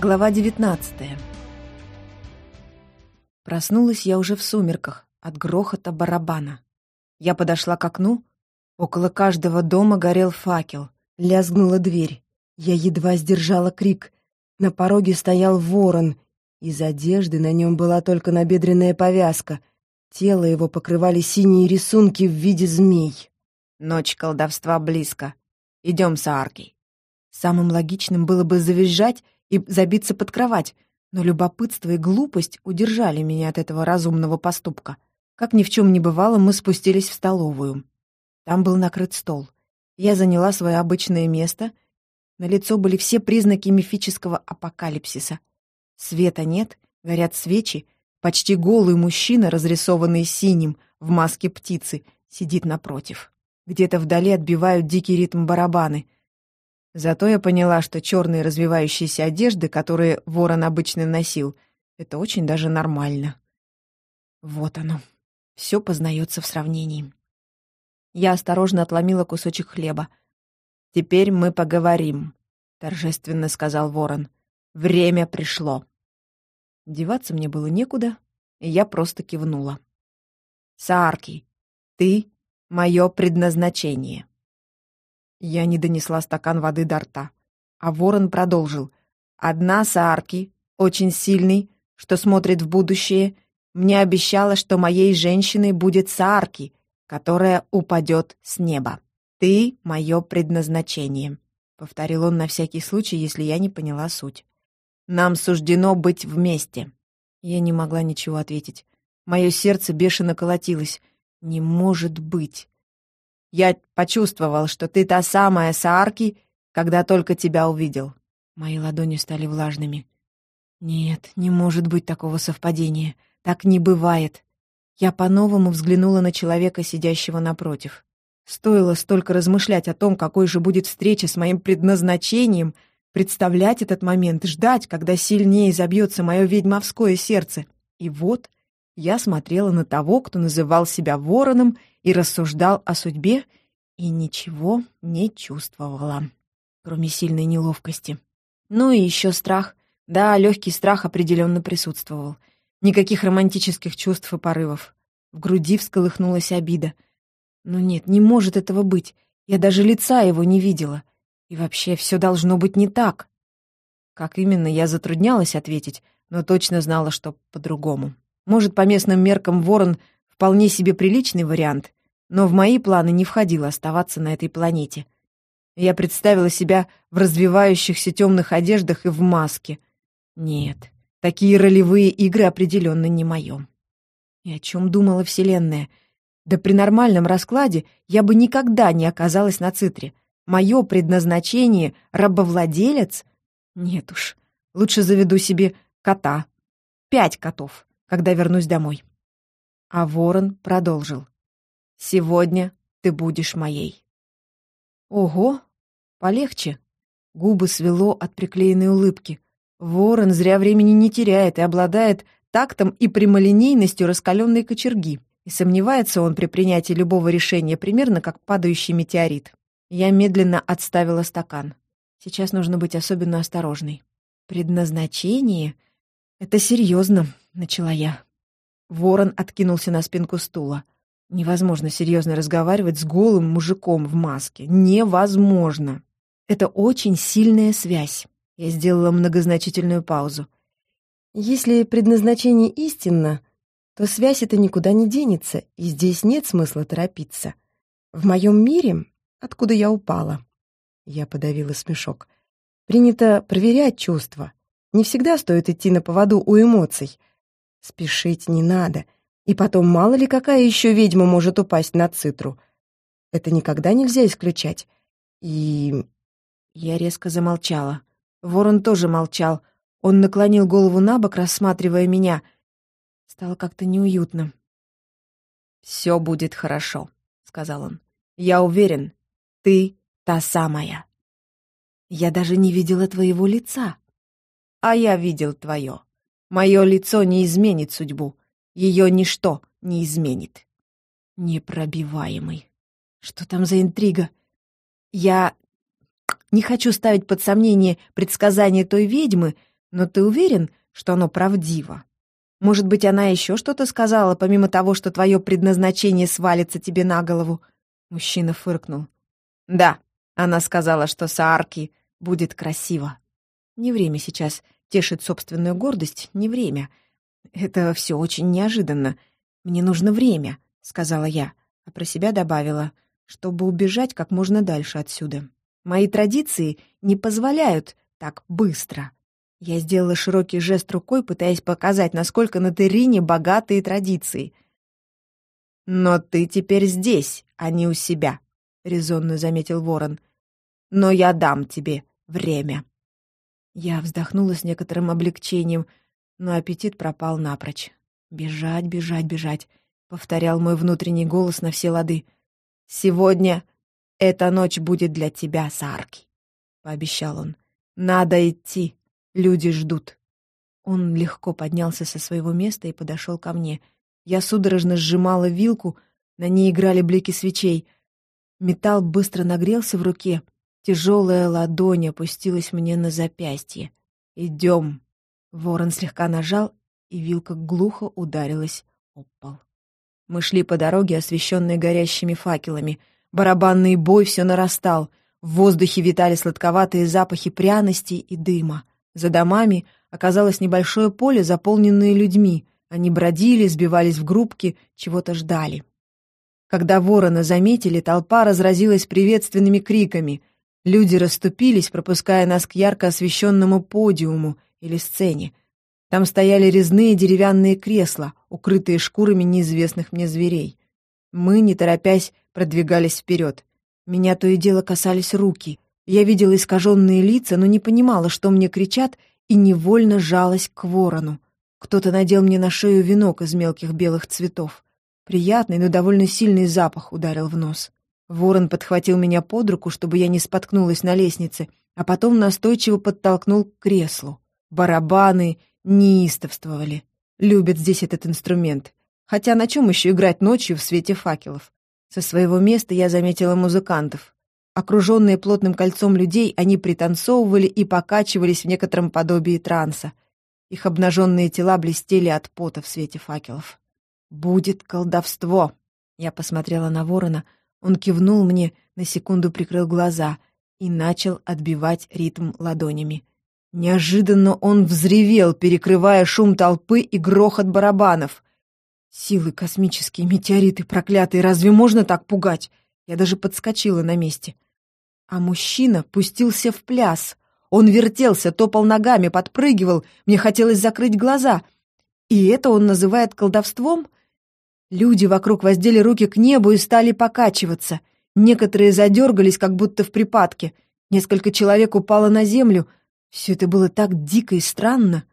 Глава 19 Проснулась я уже в сумерках от грохота барабана. Я подошла к окну. Около каждого дома горел факел. Лязгнула дверь. Я едва сдержала крик. На пороге стоял ворон. Из одежды на нем была только набедренная повязка. Тело его покрывали синие рисунки в виде змей. Ночь колдовства близко. Идем, Сааркий. Самым логичным было бы завизжать и забиться под кровать, но любопытство и глупость удержали меня от этого разумного поступка. Как ни в чем не бывало, мы спустились в столовую. Там был накрыт стол. Я заняла свое обычное место. На лицо были все признаки мифического апокалипсиса. Света нет, горят свечи. Почти голый мужчина, разрисованный синим, в маске птицы, сидит напротив. Где-то вдали отбивают дикий ритм барабаны — Зато я поняла, что черные развивающиеся одежды, которые ворон обычно носил, это очень даже нормально. Вот оно. Все познается в сравнении. Я осторожно отломила кусочек хлеба. «Теперь мы поговорим», — торжественно сказал ворон. «Время пришло». Деваться мне было некуда, и я просто кивнула. «Саарки, ты — мое предназначение». Я не донесла стакан воды до рта. А ворон продолжил. «Одна Саарки, очень сильный, что смотрит в будущее, мне обещала, что моей женщиной будет Саарки, которая упадет с неба. Ты — мое предназначение», — повторил он на всякий случай, если я не поняла суть. «Нам суждено быть вместе». Я не могла ничего ответить. Мое сердце бешено колотилось. «Не может быть!» Я почувствовал, что ты та самая Саарки, когда только тебя увидел». Мои ладони стали влажными. «Нет, не может быть такого совпадения. Так не бывает». Я по-новому взглянула на человека, сидящего напротив. Стоило столько размышлять о том, какой же будет встреча с моим предназначением, представлять этот момент, ждать, когда сильнее забьется мое ведьмовское сердце. И вот я смотрела на того, кто называл себя вороном и рассуждал о судьбе, и ничего не чувствовала, кроме сильной неловкости. Ну и еще страх. Да, легкий страх определенно присутствовал. Никаких романтических чувств и порывов. В груди всколыхнулась обида. Но нет, не может этого быть. Я даже лица его не видела. И вообще все должно быть не так. Как именно, я затруднялась ответить, но точно знала, что по-другому. Может, по местным меркам ворон вполне себе приличный вариант, но в мои планы не входило оставаться на этой планете. Я представила себя в развивающихся темных одеждах и в маске. Нет, такие ролевые игры определенно не мое. И о чем думала Вселенная? Да при нормальном раскладе я бы никогда не оказалась на Цитре. Мое предназначение — рабовладелец? Нет уж, лучше заведу себе кота. Пять котов когда вернусь домой. А ворон продолжил. «Сегодня ты будешь моей». Ого, полегче. Губы свело от приклеенной улыбки. Ворон зря времени не теряет и обладает тактом и прямолинейностью раскаленной кочерги. И сомневается он при принятии любого решения примерно как падающий метеорит. Я медленно отставила стакан. Сейчас нужно быть особенно осторожной. Предназначение — это серьезно. — начала я. Ворон откинулся на спинку стула. Невозможно серьезно разговаривать с голым мужиком в маске. Невозможно. Это очень сильная связь. Я сделала многозначительную паузу. Если предназначение истинно, то связь эта никуда не денется, и здесь нет смысла торопиться. В моем мире, откуда я упала, я подавила смешок, принято проверять чувства. Не всегда стоит идти на поводу у эмоций — Спешить не надо. И потом, мало ли какая еще ведьма может упасть на цитру. Это никогда нельзя исключать. И... Я резко замолчала. Ворон тоже молчал. Он наклонил голову на бок, рассматривая меня. Стало как-то неуютно. «Все будет хорошо», — сказал он. «Я уверен, ты та самая». «Я даже не видела твоего лица». «А я видел твое». Мое лицо не изменит судьбу. Ее ничто не изменит. Непробиваемый. Что там за интрига? Я не хочу ставить под сомнение предсказания той ведьмы, Но ты уверен, что оно правдиво? Может быть, она еще что-то сказала, помимо того, что твое предназначение свалится тебе на голову?» Мужчина фыркнул. «Да, она сказала, что Саарки будет красиво. Не время сейчас тешить собственную гордость, не время. Это все очень неожиданно. Мне нужно время», — сказала я, а про себя добавила, чтобы убежать как можно дальше отсюда. «Мои традиции не позволяют так быстро». Я сделала широкий жест рукой, пытаясь показать, насколько на Террине богатые традиции. «Но ты теперь здесь, а не у себя», — резонно заметил ворон. «Но я дам тебе время». Я вздохнула с некоторым облегчением, но аппетит пропал напрочь. «Бежать, бежать, бежать», — повторял мой внутренний голос на все лады. «Сегодня эта ночь будет для тебя, Сарки», — пообещал он. «Надо идти». Люди ждут. Он легко поднялся со своего места и подошел ко мне. Я судорожно сжимала вилку, на ней играли блики свечей. Металл быстро нагрелся в руке. Тяжелая ладонь опустилась мне на запястье. «Идем!» Ворон слегка нажал, и вилка глухо ударилась об пол. Мы шли по дороге, освещенной горящими факелами. Барабанный бой все нарастал. В воздухе витали сладковатые запахи пряностей и дыма. За домами оказалось небольшое поле, заполненное людьми. Они бродили, сбивались в группки, чего-то ждали. Когда ворона заметили, толпа разразилась приветственными криками. Люди расступились, пропуская нас к ярко освещенному подиуму или сцене. Там стояли резные деревянные кресла, укрытые шкурами неизвестных мне зверей. Мы, не торопясь, продвигались вперед. Меня то и дело касались руки — я видела искаженные лица, но не понимала, что мне кричат, и невольно жалась к ворону. Кто-то надел мне на шею венок из мелких белых цветов. Приятный, но довольно сильный запах ударил в нос. Ворон подхватил меня под руку, чтобы я не споткнулась на лестнице, а потом настойчиво подтолкнул к креслу. Барабаны неистовствовали. Любят здесь этот инструмент. Хотя на чем еще играть ночью в свете факелов? Со своего места я заметила музыкантов. Окруженные плотным кольцом людей, они пританцовывали и покачивались в некотором подобии транса. Их обнаженные тела блестели от пота в свете факелов. «Будет колдовство!» Я посмотрела на ворона, он кивнул мне, на секунду прикрыл глаза и начал отбивать ритм ладонями. Неожиданно он взревел, перекрывая шум толпы и грохот барабанов. «Силы космические, метеориты проклятые, разве можно так пугать?» Я даже подскочила на месте. А мужчина пустился в пляс. Он вертелся, топал ногами, подпрыгивал. Мне хотелось закрыть глаза. И это он называет колдовством? Люди вокруг воздели руки к небу и стали покачиваться. Некоторые задергались, как будто в припадке. Несколько человек упало на землю. Все это было так дико и странно.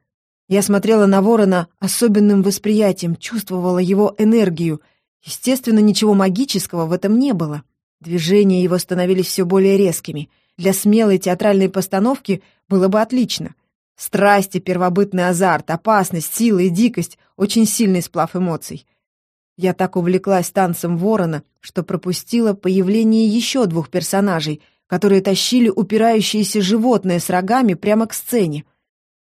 Я смотрела на ворона особенным восприятием, чувствовала его энергию — Естественно, ничего магического в этом не было. Движения его становились все более резкими. Для смелой театральной постановки было бы отлично. Страсти, первобытный азарт, опасность, сила и дикость — очень сильный сплав эмоций. Я так увлеклась танцем ворона, что пропустила появление еще двух персонажей, которые тащили упирающееся животное с рогами прямо к сцене.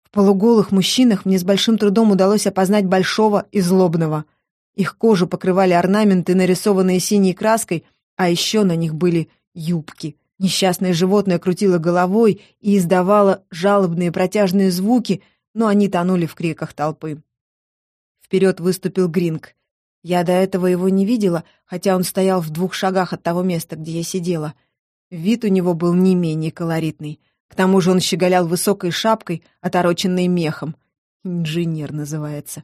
В полуголых мужчинах мне с большим трудом удалось опознать большого и злобного — их кожу покрывали орнаменты, нарисованные синей краской, а еще на них были юбки. Несчастное животное крутило головой и издавало жалобные протяжные звуки, но они тонули в криках толпы. Вперед выступил Гринг. Я до этого его не видела, хотя он стоял в двух шагах от того места, где я сидела. Вид у него был не менее колоритный. К тому же он щеголял высокой шапкой, отороченной мехом. Инженер называется.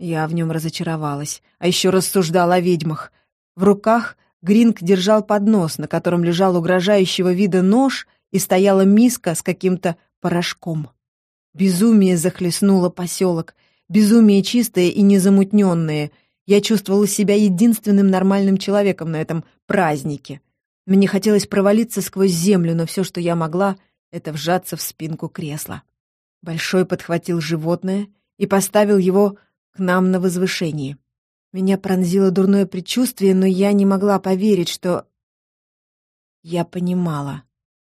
Я в нем разочаровалась, а еще рассуждала о ведьмах. В руках Гринг держал поднос, на котором лежал угрожающего вида нож и стояла миска с каким-то порошком. Безумие захлестнуло поселок. Безумие чистое и незамутненное. Я чувствовала себя единственным нормальным человеком на этом празднике. Мне хотелось провалиться сквозь землю, но все, что я могла, это вжаться в спинку кресла. Большой подхватил животное и поставил его к нам на возвышении. Меня пронзило дурное предчувствие, но я не могла поверить, что... Я понимала,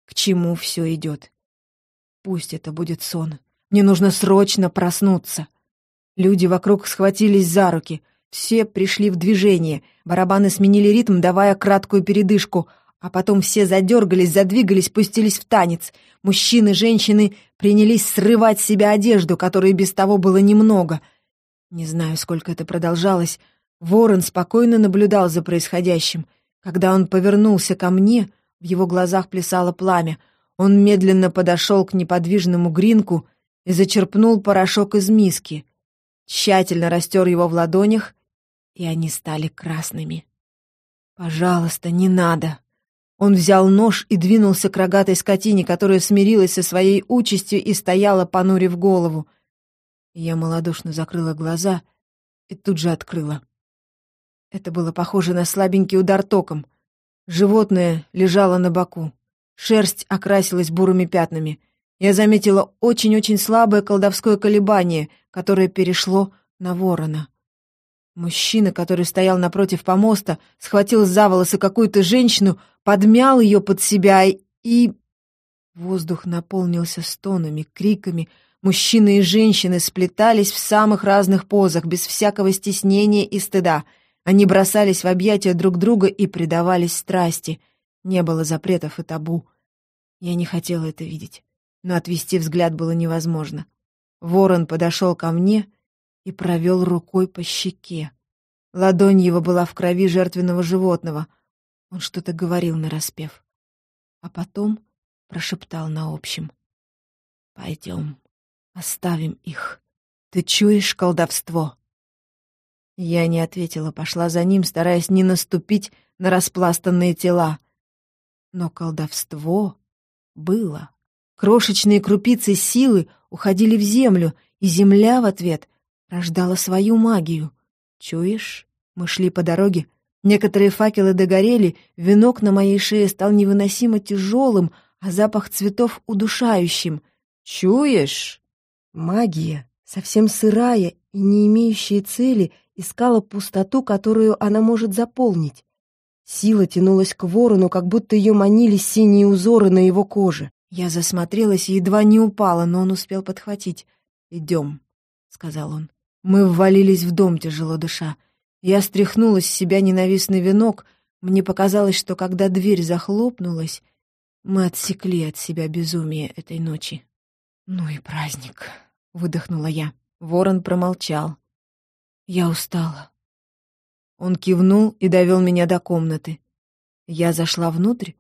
к чему все идет. Пусть это будет сон. Мне нужно срочно проснуться. Люди вокруг схватились за руки. Все пришли в движение. Барабаны сменили ритм, давая краткую передышку. А потом все задергались, задвигались, пустились в танец. Мужчины, женщины принялись срывать с себя одежду, которой без того было немного. Не знаю, сколько это продолжалось. Ворон спокойно наблюдал за происходящим. Когда он повернулся ко мне, в его глазах плясало пламя. Он медленно подошел к неподвижному гринку и зачерпнул порошок из миски. Тщательно растер его в ладонях, и они стали красными. «Пожалуйста, не надо!» Он взял нож и двинулся к рогатой скотине, которая смирилась со своей участью и стояла, понурив голову. Я малодушно закрыла глаза и тут же открыла. Это было похоже на слабенький удар током. Животное лежало на боку. Шерсть окрасилась бурыми пятнами. Я заметила очень-очень слабое колдовское колебание, которое перешло на ворона. Мужчина, который стоял напротив помоста, схватил за волосы какую-то женщину, подмял ее под себя и... Воздух наполнился стонами, криками. Мужчины и женщины сплетались в самых разных позах, без всякого стеснения и стыда. Они бросались в объятия друг друга и предавались страсти. Не было запретов и табу. Я не хотела это видеть, но отвести взгляд было невозможно. Ворон подошел ко мне и провел рукой по щеке. Ладонь его была в крови жертвенного животного. Он что-то говорил нараспев. А потом прошептал на общем. «Пойдем, оставим их. Ты чуешь колдовство?» Я не ответила, пошла за ним, стараясь не наступить на распластанные тела. Но колдовство было. Крошечные крупицы силы уходили в землю, и земля в ответ рождала свою магию. Чуешь? Мы шли по дороге. Некоторые факелы догорели, венок на моей шее стал невыносимо тяжелым, а запах цветов удушающим. Чуешь? Магия, совсем сырая и не имеющая цели, искала пустоту, которую она может заполнить. Сила тянулась к ворону, как будто ее манили синие узоры на его коже. Я засмотрелась и едва не упала, но он успел подхватить. «Идем», — сказал он. Мы ввалились в дом, тяжело дыша. Я стряхнула с себя ненавистный венок. Мне показалось, что когда дверь захлопнулась, мы отсекли от себя безумие этой ночи. «Ну и праздник», — выдохнула я. Ворон промолчал. Я устала. Он кивнул и довел меня до комнаты. Я зашла внутрь,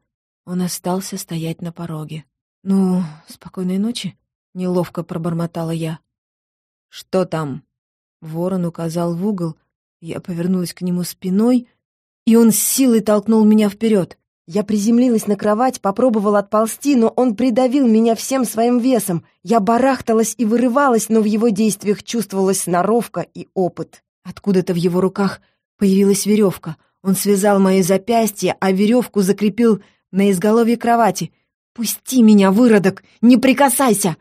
он остался стоять на пороге. «Ну, спокойной ночи», — неловко пробормотала я. «Что там?» Ворон указал в угол. Я повернулась к нему спиной, и он с силой толкнул меня вперед. Я приземлилась на кровать, попробовала отползти, но он придавил меня всем своим весом. Я барахталась и вырывалась, но в его действиях чувствовалась сноровка и опыт. Откуда-то в его руках появилась веревка. Он связал мои запястья, а веревку закрепил на изголовье кровати. «Пусти меня, выродок! Не прикасайся!»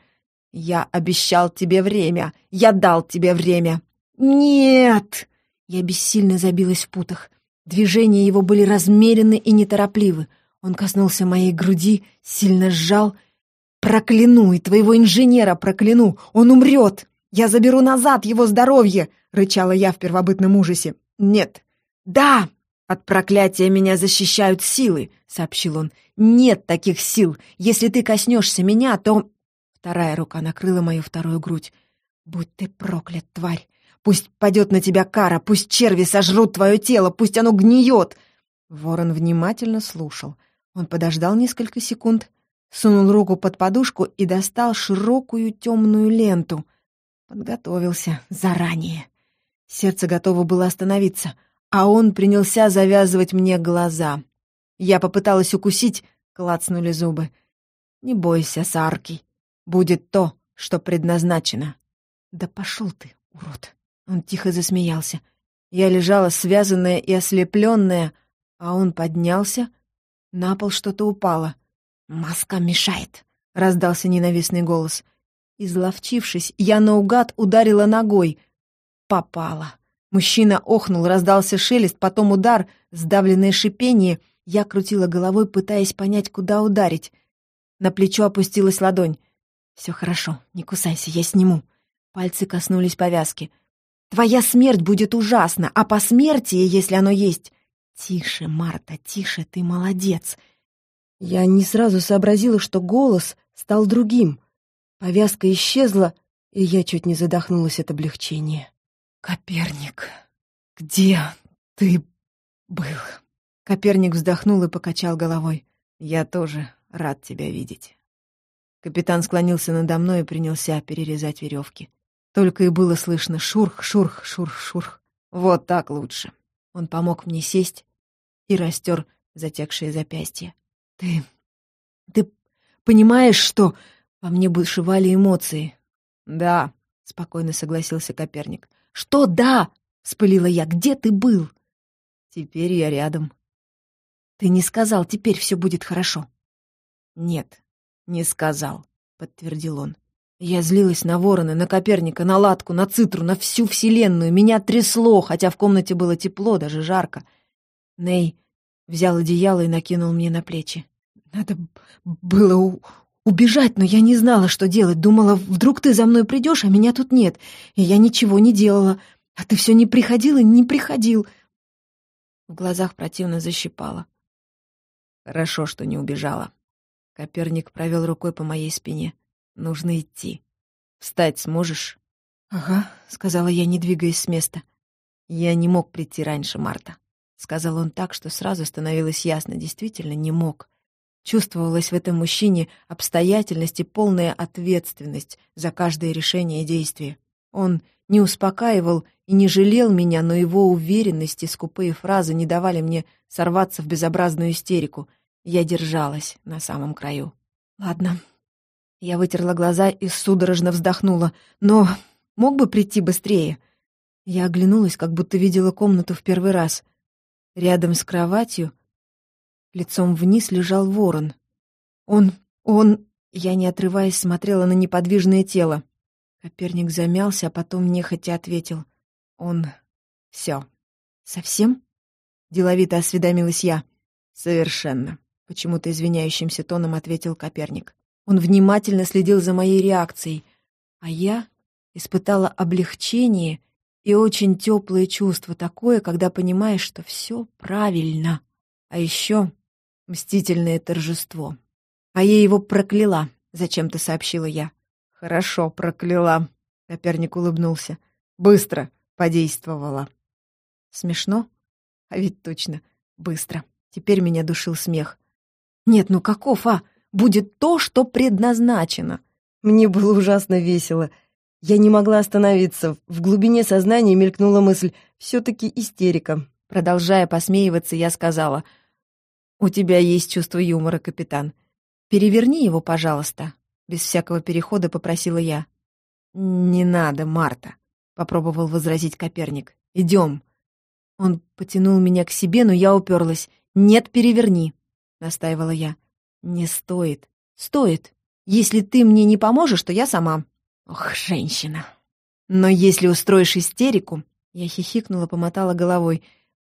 «Я обещал тебе время! Я дал тебе время!» «Нет!» Я бессильно забилась в путах. Движения его были размерены и неторопливы. Он коснулся моей груди, сильно сжал. «Прокляну, и твоего инженера прокляну! Он умрет! Я заберу назад его здоровье!» — рычала я в первобытном ужасе. «Нет!» «Да!» «От проклятия меня защищают силы», — сообщил он. «Нет таких сил. Если ты коснешься меня, то...» Вторая рука накрыла мою вторую грудь. «Будь ты проклят, тварь! Пусть падет на тебя кара, пусть черви сожрут твое тело, пусть оно гниет!» Ворон внимательно слушал. Он подождал несколько секунд, сунул руку под подушку и достал широкую темную ленту. Подготовился заранее. Сердце готово было остановиться, а он принялся завязывать мне глаза. Я попыталась укусить, клацнули зубы. «Не бойся, Саркий, будет то, что предназначено». «Да пошел ты, урод!» Он тихо засмеялся. Я лежала связанная и ослепленная, а он поднялся. На пол что-то упало. «Маска мешает», — раздался ненавистный голос. Изловчившись, я наугад ударила ногой. Попала. Мужчина охнул, раздался шелест, потом удар, сдавленное шипение. Я крутила головой, пытаясь понять, куда ударить. На плечо опустилась ладонь. Все хорошо, не кусайся, я сниму». Пальцы коснулись повязки. «Твоя смерть будет ужасна, а по смерти, если оно есть...» «Тише, Марта, тише, ты молодец!» Я не сразу сообразила, что голос стал другим. Повязка исчезла, и я чуть не задохнулась от облегчения. «Коперник, где ты был?» Коперник вздохнул и покачал головой. «Я тоже рад тебя видеть». Капитан склонился надо мной и принялся перерезать веревки. Только и было слышно шурх, шурх, шурх, шурх. Вот так лучше. Он помог мне сесть и растер затекшие запястья. «Ты... ты понимаешь, что...» Во мне бушевали эмоции. «Да», — спокойно согласился Коперник. «Что «да»?» — вспылила я. «Где ты был?» «Теперь я рядом». «Ты не сказал, теперь все будет хорошо». «Нет, не сказал», — подтвердил он. Я злилась на ворона, на Коперника, на Латку, на Цитру, на всю Вселенную. Меня трясло, хотя в комнате было тепло, даже жарко. Ней взял одеяло и накинул мне на плечи. Надо было убежать, но я не знала, что делать. Думала, вдруг ты за мной придешь, а меня тут нет. И я ничего не делала. А ты все не приходил и не приходил. В глазах противно защипала. Хорошо, что не убежала. Коперник провел рукой по моей спине. Нужно идти. Встать сможешь? Ага, сказала я, не двигаясь с места. Я не мог прийти раньше, Марта. Сказал он так, что сразу становилось ясно, действительно не мог. Чувствовалась в этом мужчине обстоятельность и полная ответственность за каждое решение и действие. Он не успокаивал и не жалел меня, но его уверенность и скупые фразы не давали мне сорваться в безобразную истерику. Я держалась на самом краю. «Ладно». Я вытерла глаза и судорожно вздохнула. «Но мог бы прийти быстрее?» Я оглянулась, как будто видела комнату в первый раз. Рядом с кроватью Лицом вниз лежал ворон. Он... он... Я, не отрываясь, смотрела на неподвижное тело. Коперник замялся, а потом нехотя ответил. Он... все. Совсем? Деловито осведомилась я. Совершенно. Почему-то извиняющимся тоном ответил Коперник. Он внимательно следил за моей реакцией, а я испытала облегчение и очень теплое чувство, такое, когда понимаешь, что все правильно. А еще Мстительное торжество. А я его прокляла, зачем-то сообщила я. Хорошо, прокляла. Коперник улыбнулся. Быстро подействовала. Смешно? А ведь точно, быстро. Теперь меня душил смех. Нет, ну каков, а? Будет то, что предназначено. Мне было ужасно весело. Я не могла остановиться. В глубине сознания мелькнула мысль «все-таки истерика». Продолжая посмеиваться, я сказала — «У тебя есть чувство юмора, капитан. Переверни его, пожалуйста», — без всякого перехода попросила я. «Не надо, Марта», — попробовал возразить Коперник. «Идем». Он потянул меня к себе, но я уперлась. «Нет, переверни», — настаивала я. «Не стоит». «Стоит. Если ты мне не поможешь, то я сама». «Ох, женщина». «Но если устроишь истерику...» Я хихикнула, помотала головой.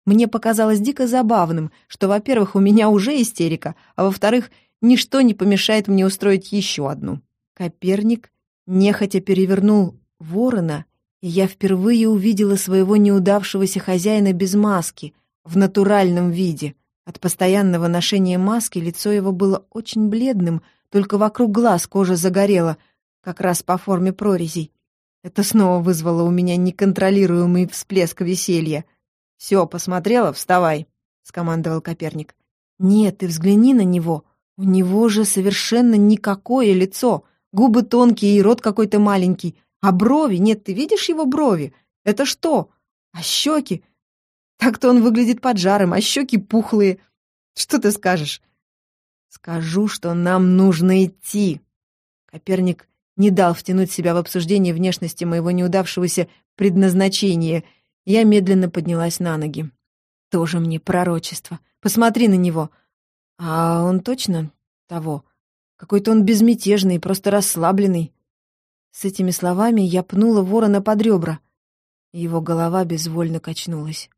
Мне показалось дико забавным, что, во-первых, у меня уже истерика, а во-вторых, ничто не помешает мне устроить еще одну. Коперник нехотя перевернул ворона, и я впервые увидела своего неудавшегося хозяина без маски, в натуральном виде. От постоянного ношения маски лицо его было очень бледным, только вокруг глаз кожа загорела, как раз по форме прорезей. Это снова вызвало у меня неконтролируемый всплеск веселья — «Все, посмотрела? Вставай!» — скомандовал Коперник. «Нет, ты взгляни на него. У него же совершенно никакое лицо. Губы тонкие и рот какой-то маленький. А брови? Нет, ты видишь его брови? Это что? А щеки? Так-то он выглядит поджарым, а щеки пухлые. Что ты скажешь?» «Скажу, что нам нужно идти». Коперник не дал втянуть себя в обсуждение внешности моего неудавшегося предназначения — я медленно поднялась на ноги. Тоже мне пророчество. Посмотри на него. А он точно того? Какой-то он безмятежный, просто расслабленный. С этими словами я пнула ворона под ребра. Его голова безвольно качнулась.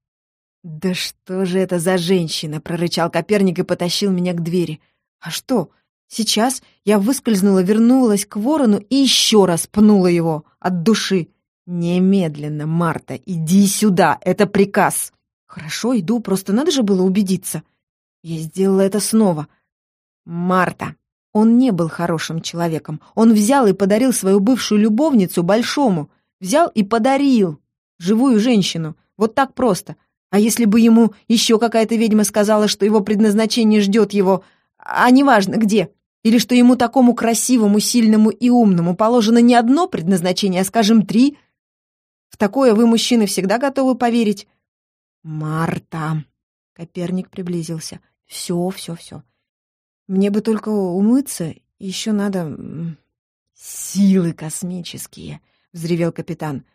«Да что же это за женщина?» — прорычал Коперник и потащил меня к двери. «А что? Сейчас я выскользнула, вернулась к ворону и еще раз пнула его от души. «Немедленно, Марта, иди сюда, это приказ!» «Хорошо, иду, просто надо же было убедиться». Я сделала это снова. «Марта!» Он не был хорошим человеком. Он взял и подарил свою бывшую любовницу большому. Взял и подарил. Живую женщину. Вот так просто. А если бы ему еще какая-то ведьма сказала, что его предназначение ждет его, а неважно где, или что ему такому красивому, сильному и умному положено не одно предназначение, а, скажем, три, в такое вы, мужчины, всегда готовы поверить. «Марта!» — Коперник приблизился. «Все, все, все. Мне бы только умыться, еще надо...» «Силы космические!» — взревел капитан.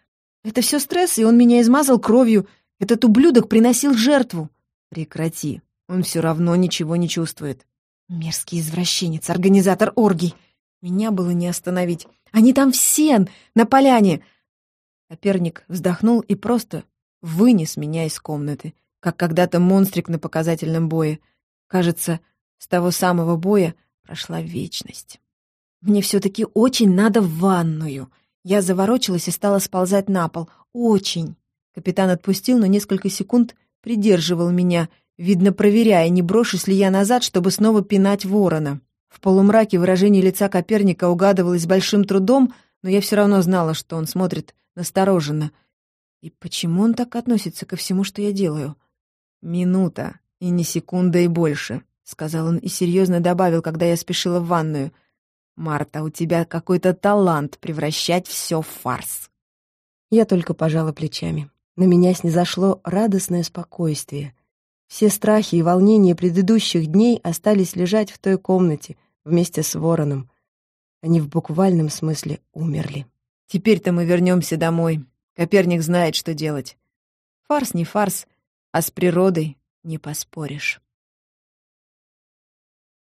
«Это все стресс, и он меня измазал кровью. Этот ублюдок приносил жертву. Прекрати, он все равно ничего не чувствует. Мерзкий извращенец, организатор оргий. Меня было не остановить. Они там все, на поляне. Коперник вздохнул и просто вынес меня из комнаты, как когда-то монстрик на показательном бое. Кажется, с того самого боя прошла вечность. Мне все-таки очень надо в ванную. Я заворочилась и стала сползать на пол. Очень. Капитан отпустил, но несколько секунд придерживал меня, видно, проверяя, не брошусь ли я назад, чтобы снова пинать ворона. В полумраке выражение лица Коперника угадывалось большим трудом, но я все равно знала, что он смотрит настороженно. И почему он так относится ко всему, что я делаю? «Минута, и не секунда и больше», — сказал он и серьезно добавил, когда я спешила в ванную. «Марта, у тебя какой-то талант превращать все в фарс». Я только пожала плечами. На меня снизошло радостное спокойствие. Все страхи и волнения предыдущих дней остались лежать в той комнате вместе с вороном. Они в буквальном смысле умерли. Теперь-то мы вернемся домой. Коперник знает, что делать. Фарс не фарс, а с природой не поспоришь.